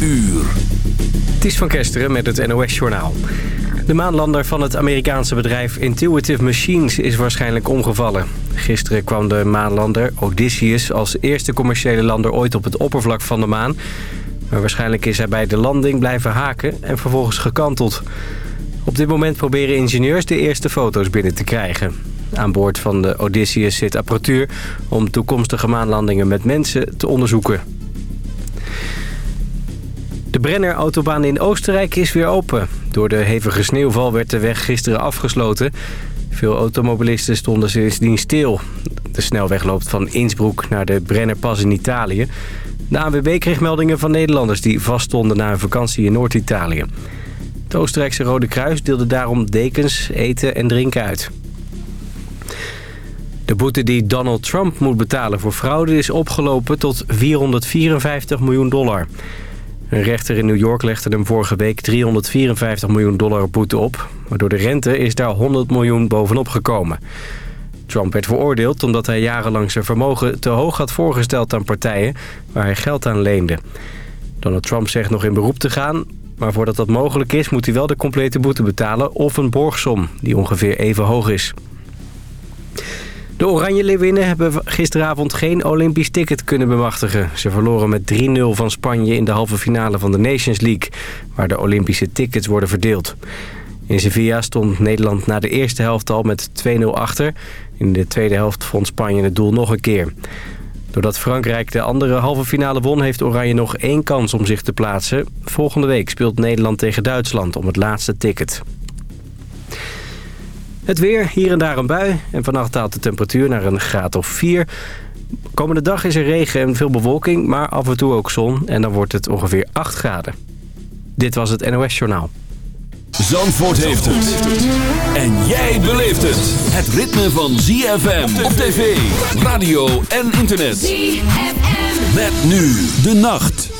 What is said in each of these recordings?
uur. Het is van Kesteren met het NOS-journaal. De maanlander van het Amerikaanse bedrijf Intuitive Machines is waarschijnlijk omgevallen. Gisteren kwam de maanlander Odysseus als eerste commerciële lander ooit op het oppervlak van de maan. Maar waarschijnlijk is hij bij de landing blijven haken en vervolgens gekanteld. Op dit moment proberen ingenieurs de eerste foto's binnen te krijgen. Aan boord van de Odysseus zit apparatuur om toekomstige maanlandingen met mensen te onderzoeken. De Brenner-autobaan in Oostenrijk is weer open. Door de hevige sneeuwval werd de weg gisteren afgesloten. Veel automobilisten stonden sindsdien stil. De snelweg loopt van Innsbruck naar de Brennerpas in Italië. De ANWB kreeg meldingen van Nederlanders die vaststonden na een vakantie in Noord-Italië. Het Oostenrijkse Rode Kruis deelde daarom dekens, eten en drinken uit. De boete die Donald Trump moet betalen voor fraude is opgelopen tot 454 miljoen dollar. Een rechter in New York legde hem vorige week 354 miljoen dollar boete op. Maar door de rente is daar 100 miljoen bovenop gekomen. Trump werd veroordeeld omdat hij jarenlang zijn vermogen te hoog had voorgesteld aan partijen waar hij geld aan leende. Donald Trump zegt nog in beroep te gaan, maar voordat dat mogelijk is moet hij wel de complete boete betalen of een borgsom die ongeveer even hoog is. De Oranje Leeuwinnen hebben gisteravond geen Olympisch ticket kunnen bemachtigen. Ze verloren met 3-0 van Spanje in de halve finale van de Nations League... waar de Olympische tickets worden verdeeld. In Sevilla stond Nederland na de eerste helft al met 2-0 achter. In de tweede helft vond Spanje het doel nog een keer. Doordat Frankrijk de andere halve finale won... heeft Oranje nog één kans om zich te plaatsen. Volgende week speelt Nederland tegen Duitsland om het laatste ticket. Het weer, hier en daar een bui. En vannacht daalt de temperatuur naar een graad of 4. Komende dag is er regen en veel bewolking, maar af en toe ook zon. En dan wordt het ongeveer 8 graden. Dit was het NOS Journaal. Zandvoort heeft het. En jij beleeft het. Het ritme van ZFM op tv, radio en internet. ZFM. Met nu de nacht.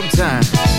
Sometimes.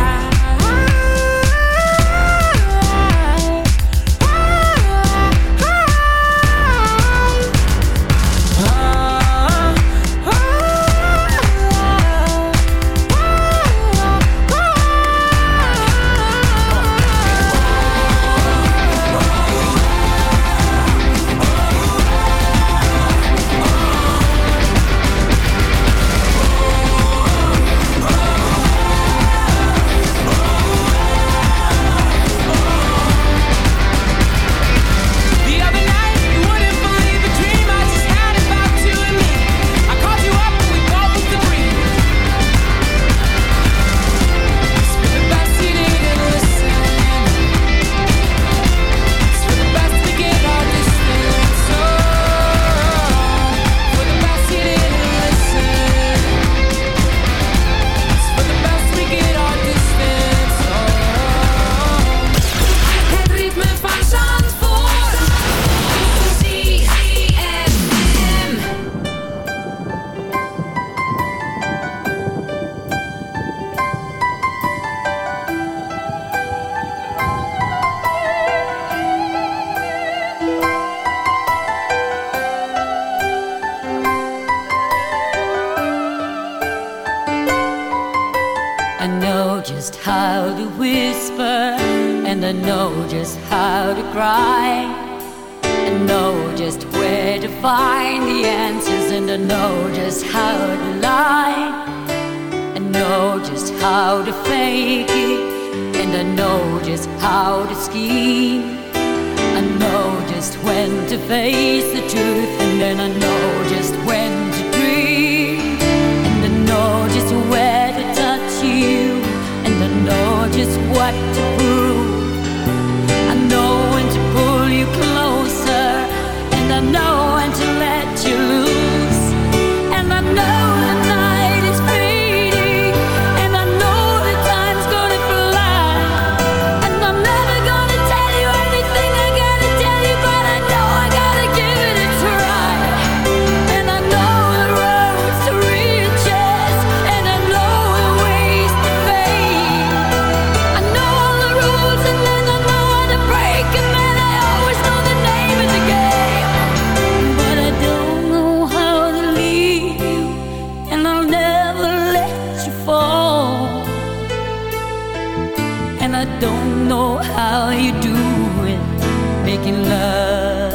Making love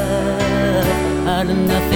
out of nothing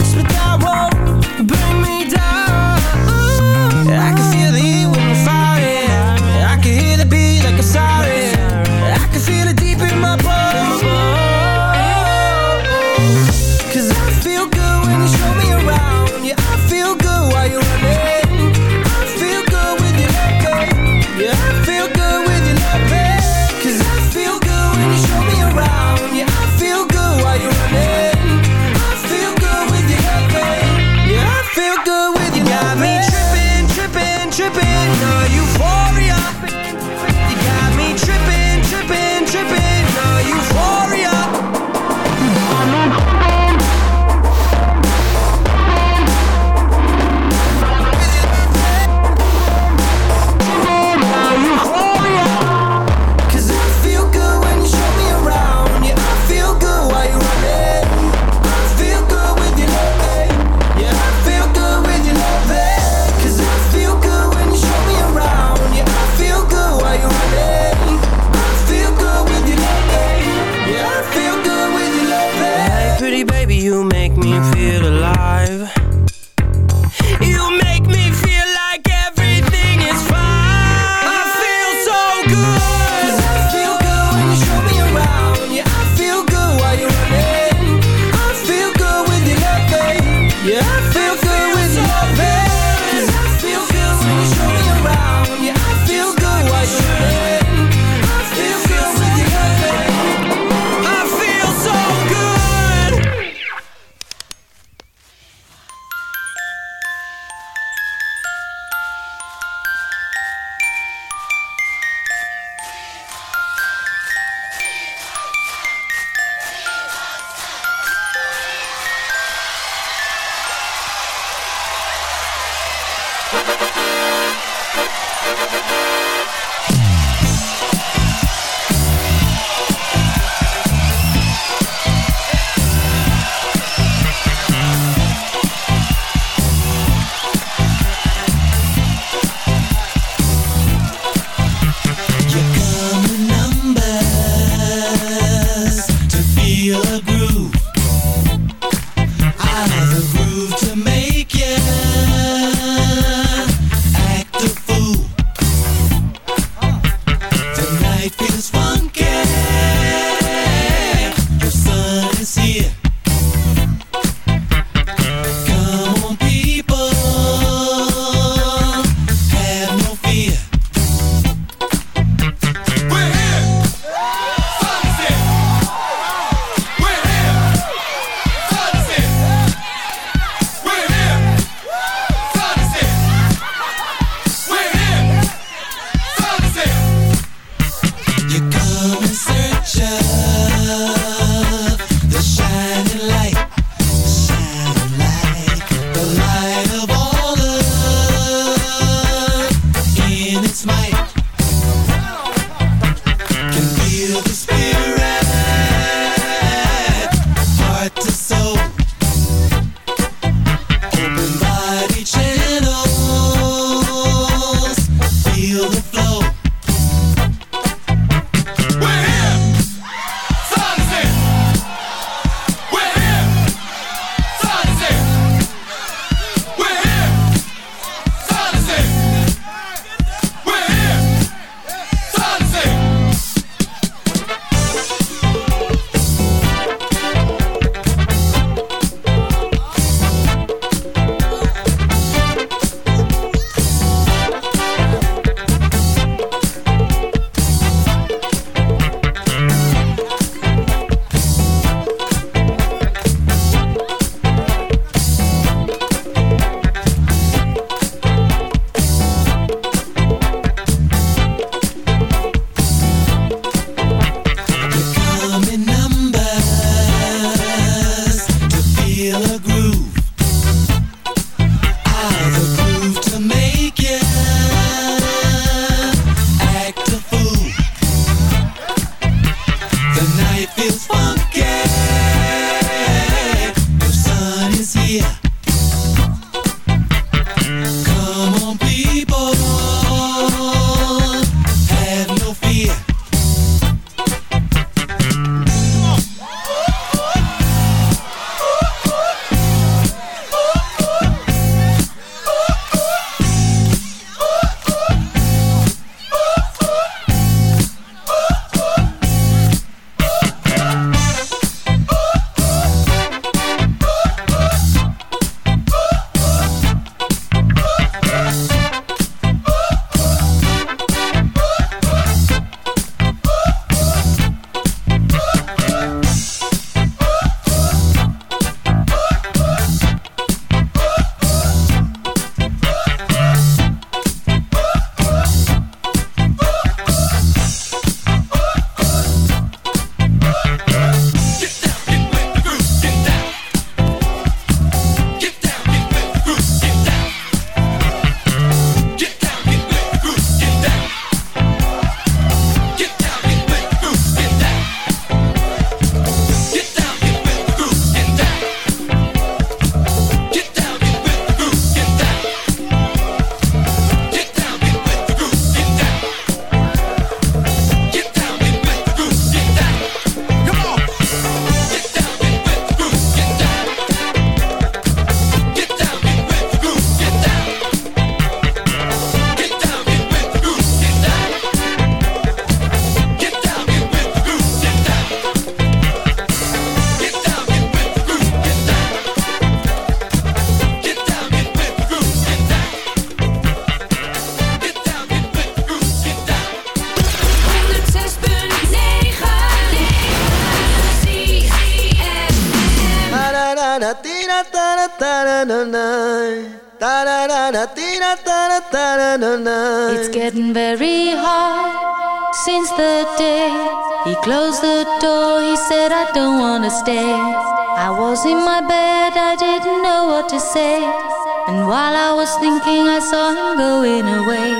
And while I was thinking, I saw him going away.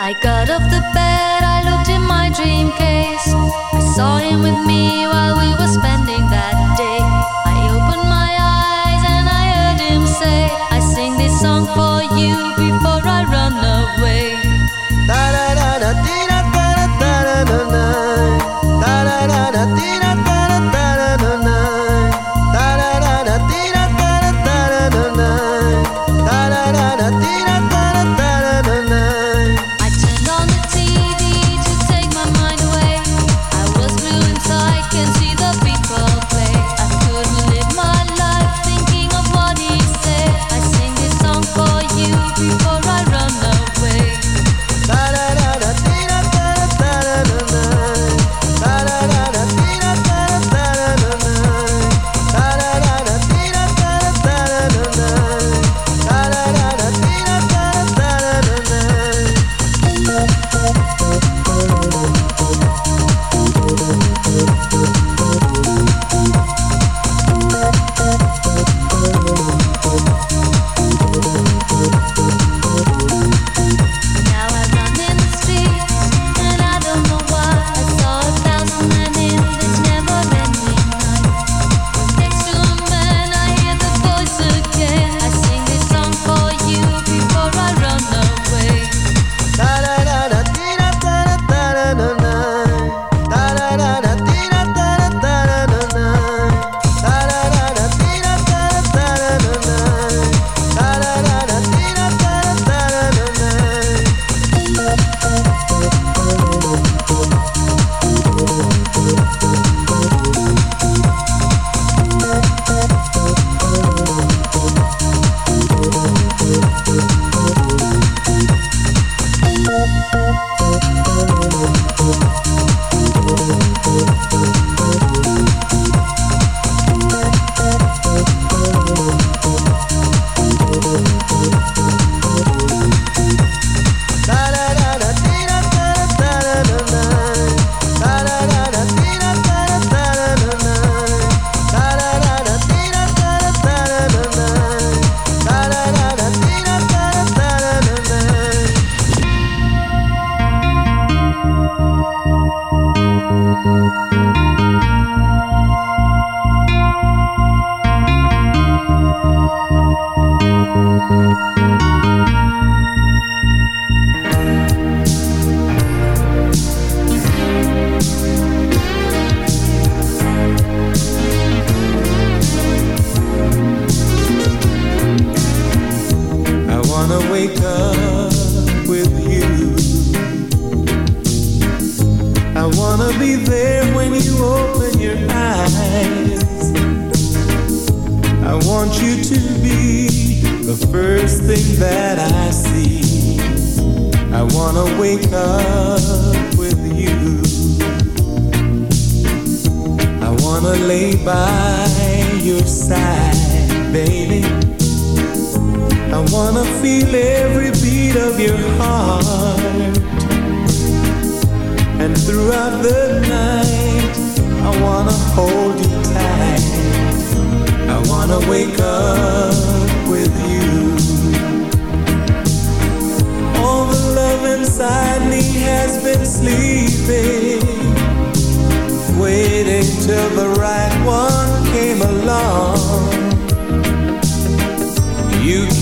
I got off the bed, I looked in my dream case. I saw him with me while we were spending that day. I opened my eyes and I heard him say, I sing this song for you before I run away.